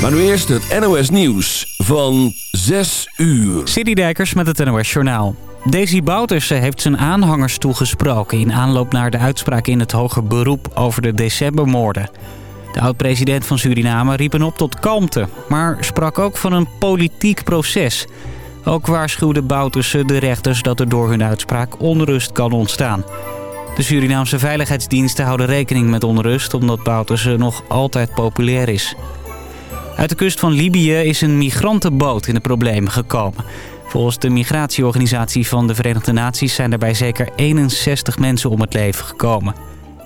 Maar nu eerst het NOS Nieuws van 6 uur. Citydijkers met het NOS Journaal. Daisy Bouterse heeft zijn aanhangers toegesproken... in aanloop naar de uitspraak in het hoger beroep over de decembermoorden. De oud-president van Suriname riep hen op tot kalmte... maar sprak ook van een politiek proces. Ook waarschuwde Bouterse de rechters dat er door hun uitspraak onrust kan ontstaan... De Surinaamse veiligheidsdiensten houden rekening met onrust... omdat Bouterse nog altijd populair is. Uit de kust van Libië is een migrantenboot in de problemen gekomen. Volgens de migratieorganisatie van de Verenigde Naties... zijn daarbij zeker 61 mensen om het leven gekomen.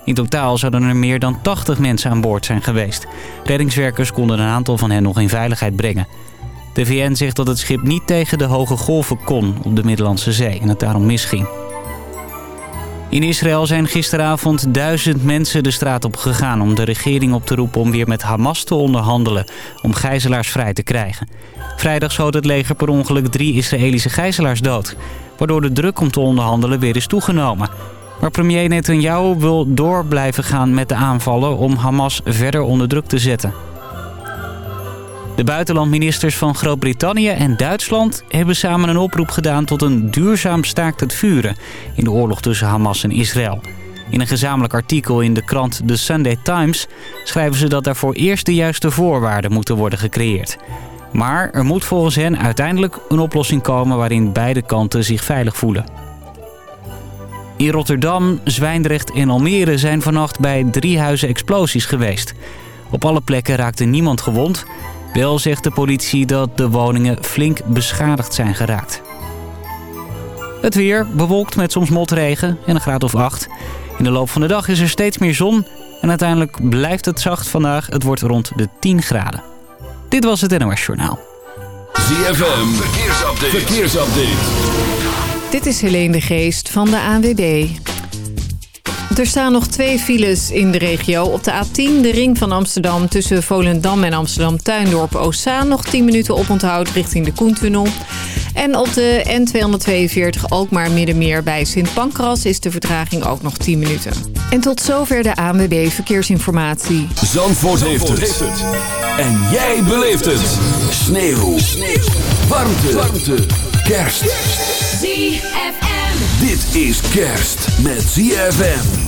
In totaal zouden er meer dan 80 mensen aan boord zijn geweest. Reddingswerkers konden een aantal van hen nog in veiligheid brengen. De VN zegt dat het schip niet tegen de hoge golven kon op de Middellandse Zee... en het daarom misging. In Israël zijn gisteravond duizend mensen de straat op gegaan om de regering op te roepen om weer met Hamas te onderhandelen om gijzelaars vrij te krijgen. Vrijdag schoot het leger per ongeluk drie Israëlische gijzelaars dood, waardoor de druk om te onderhandelen weer is toegenomen. Maar premier Netanyahu wil door blijven gaan met de aanvallen om Hamas verder onder druk te zetten. De buitenlandministers van Groot-Brittannië en Duitsland hebben samen een oproep gedaan tot een duurzaam staakt het vuren in de oorlog tussen Hamas en Israël. In een gezamenlijk artikel in de krant The Sunday Times schrijven ze dat daarvoor eerst de juiste voorwaarden moeten worden gecreëerd. Maar er moet volgens hen uiteindelijk een oplossing komen waarin beide kanten zich veilig voelen. In Rotterdam, Zwijndrecht en Almere zijn vannacht bij drie huizen explosies geweest. Op alle plekken raakte niemand gewond, wel zegt de politie dat de woningen flink beschadigd zijn geraakt. Het weer bewolkt met soms motregen en een graad of 8. In de loop van de dag is er steeds meer zon en uiteindelijk blijft het zacht vandaag. Het wordt rond de 10 graden. Dit was het NOS Journaal. ZFM, verkeersupdate. verkeersupdate. Dit is Helene de Geest van de ANWB. Er staan nog twee files in de regio. Op de A10, de ring van Amsterdam tussen Volendam en Amsterdam-Tuindorp Ossaan. Nog 10 minuten oponthoud richting de Koentunnel. En op de N242 Alkmaar Middenmeer bij Sint Pancras is de vertraging ook nog 10 minuten. En tot zover de ANWB Verkeersinformatie. Zandvoort, heeft, het. En jij beleeft het. Sneeuw. Sneeuw. Warmte. Warmte. Kerst. ZFM. Dit is kerst met ZFM.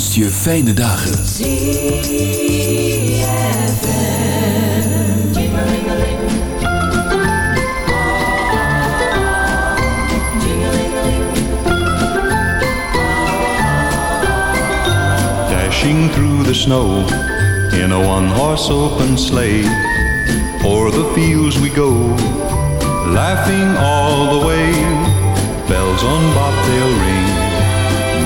Wenst je fijne dagen. Dashing through the snow in a one-horse open sleigh. O'er the fields we go, laughing all the way. Bells on bobtail ring,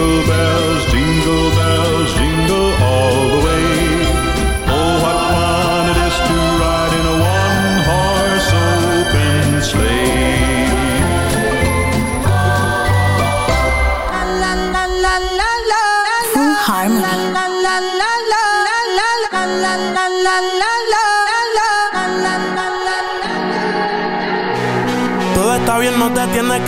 Jingle bells,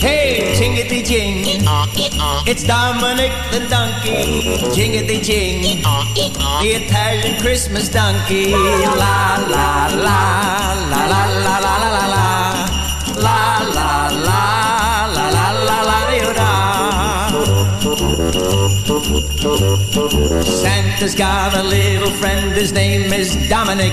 Hey, jingity jing. It's Dominic the donkey. Jingity jing. The Italian Christmas donkey. La la la la la la la la la la. La la la la la la la Santa's got a little friend, his name is Dominic.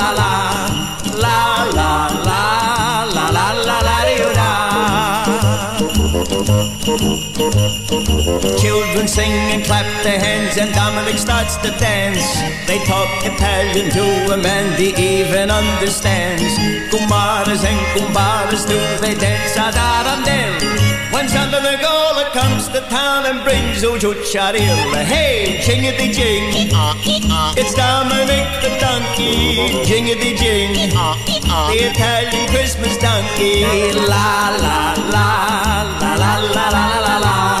Thank you. Children sing and clap their hands and Dominic starts to dance. They talk Italian to him and he even understands. Kumaras and kumbaras do they dance a darandel. When Santa the Gola comes to town and brings Ujucharil. Hey, jingity jing. It's Dominic the donkey. Jingity jing. The Italian Christmas donkey. La la la la la la la la. La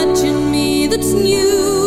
touching me that's new.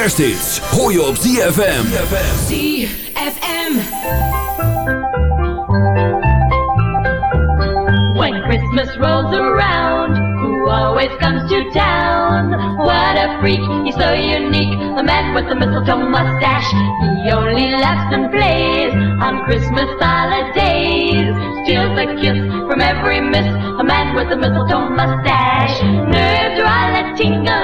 Kersthits hoor je op ZFM. ZFM. When Christmas rolls around, who always comes to town? What a freak, he's so unique, the man with the mistletoe mustache. He only laughs and plays on Christmas holidays. Steals a kiss from every miss, a man with a mistletoe mustache. Nerves are all a tingle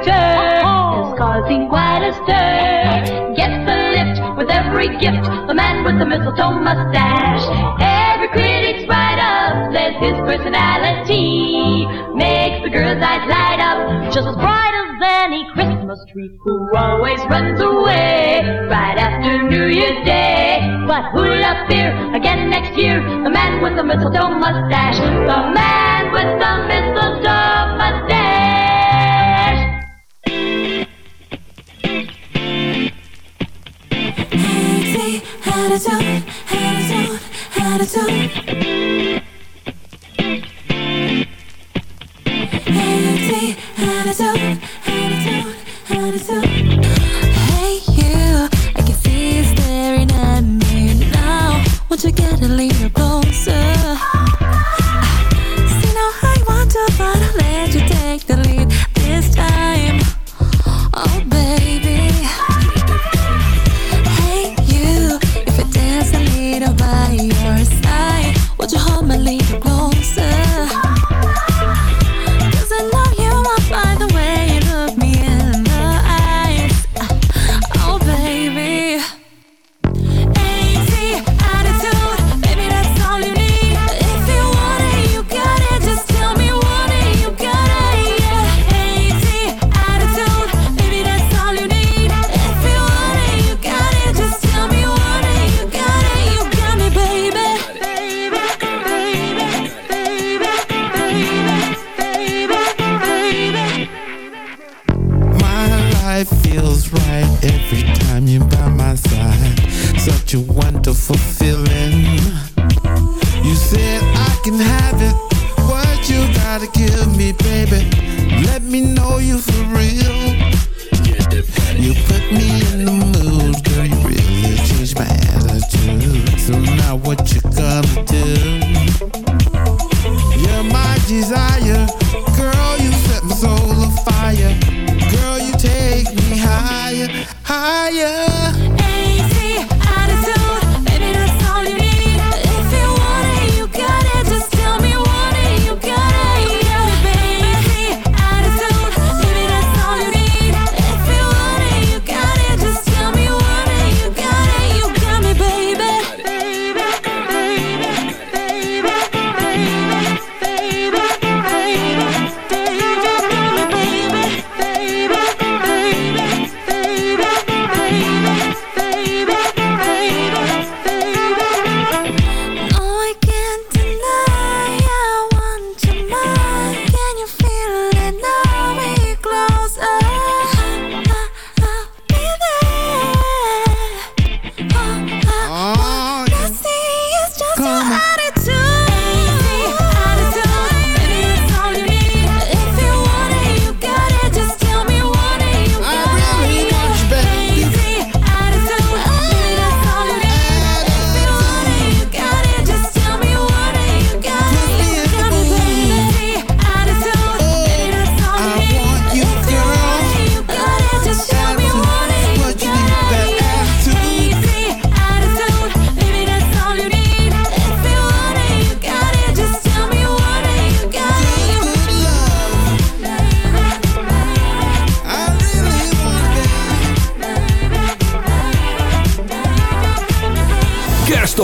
Character is causing quite a stir. Gets the lift with every gift. The man with the mistletoe mustache. Every critic's write up says his personality makes the girls' eyes light up, just as bright as any Christmas tree. Who always runs away right after New Year's Day. But who'll appear again next year? The man with the mistletoe mustache. The man with the mistletoe mustache. Attitude, attitude. Hey you, I can see you staring at me now. Won't you get a little closer?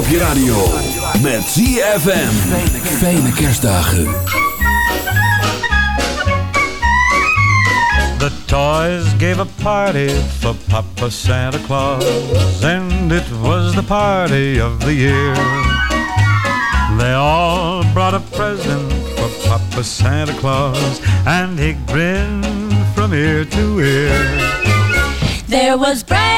Je radio. Met ZFM. Fijne kerstdagen. The toys gave a party for Papa Santa Claus, and it was the party of the year. They all brought a present for Papa Santa Claus, and he grinned from ear to ear. There was brand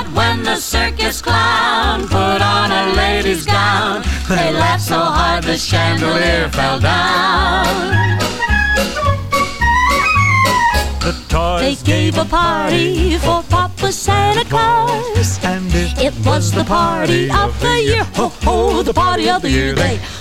But when the circus clown put on a lady's gown, they laughed so hard the chandelier fell down. The toys They gave a party for Papa Santa Claus. and it, It was the party of the year. Ho ho, the party of the year. They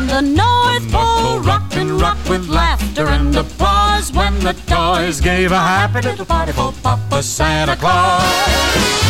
And the North Pole rocked and rocked with laughter and applause when the toys gave a happy little party for Papa Santa Claus.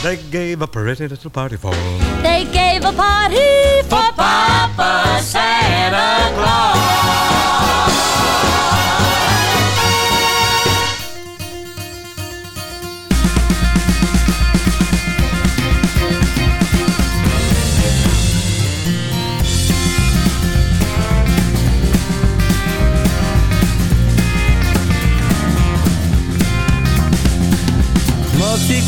They gave a pretty little party for They gave a party for Papa Santa Claus.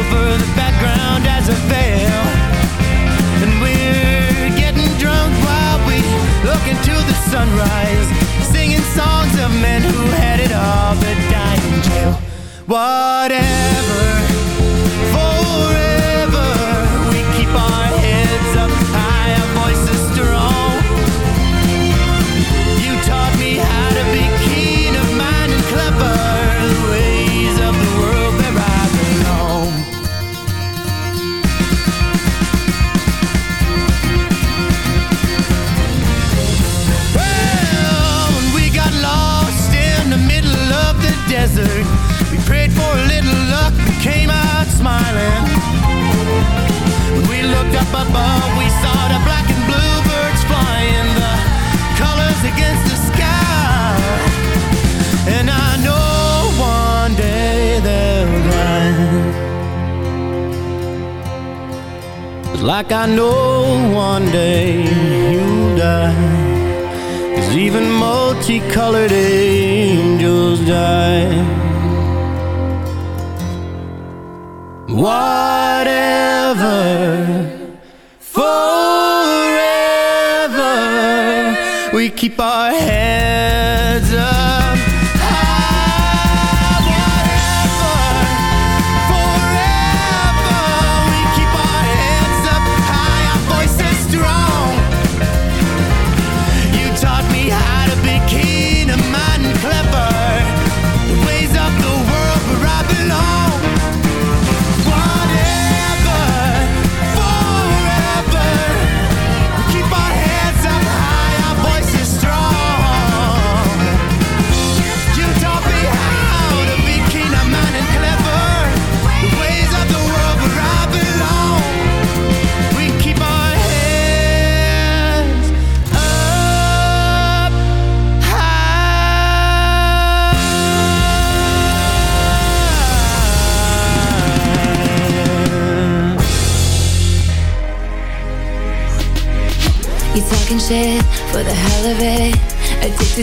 Over the background as a veil. And we're getting drunk while we look into the sunrise, singing songs of men who had it all but died in jail. Whatever, forever, we keep our desert. We prayed for a little luck and came out smiling. When we looked up above, we saw the black and blue birds flying, the colors against the sky. And I know one day they'll grind. Like I know one day you'll die Cause even multicolored angels die. Whatever Forever We keep our heads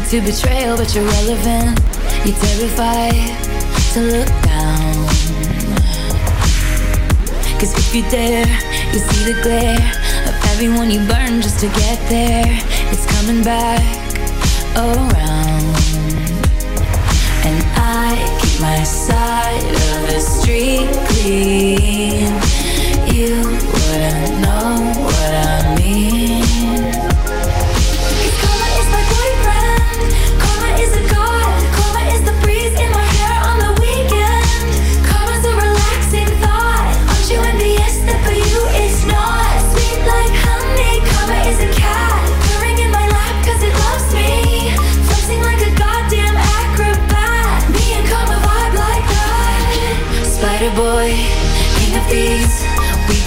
to betrayal, but you're relevant. You're terrified to look down. Cause if you dare, you see the glare of everyone you burn just to get there. It's coming back around. And I keep my side of the street clean. You wouldn't know what I mean.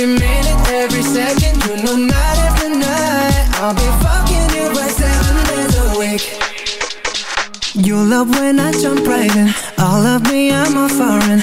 Every minute, every second You know night after night. I'll be fucking you right seven days a week. You love when I jump right in. All of me, I'm a foreign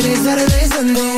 Friday, Saturday, Sunday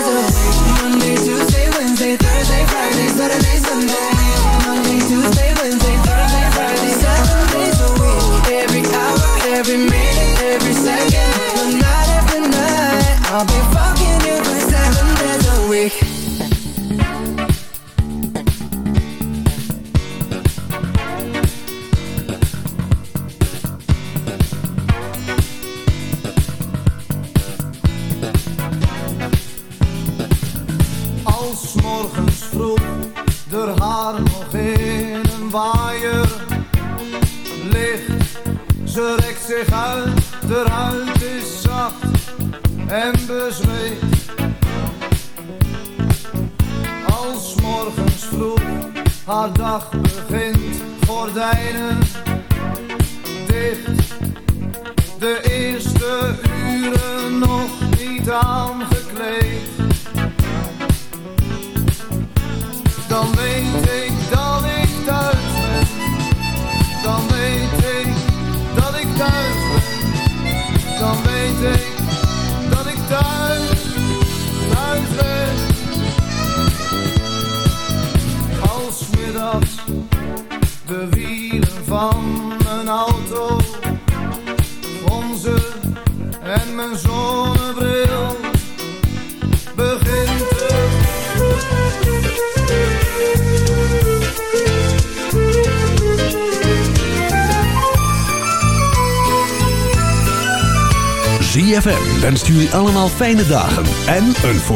allemaal fijne dagen en een voorspoedig